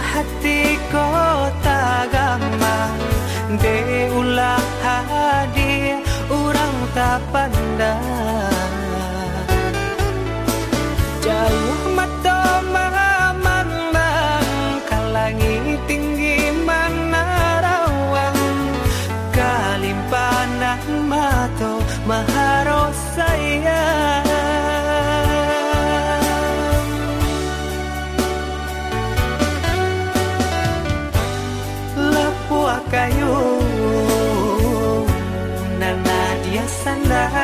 hati kota gampang. De ulah hadir orang tak pandang night.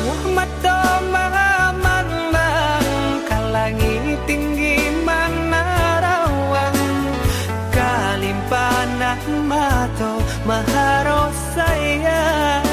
Muhammad kalimpanan mato maharo sayang.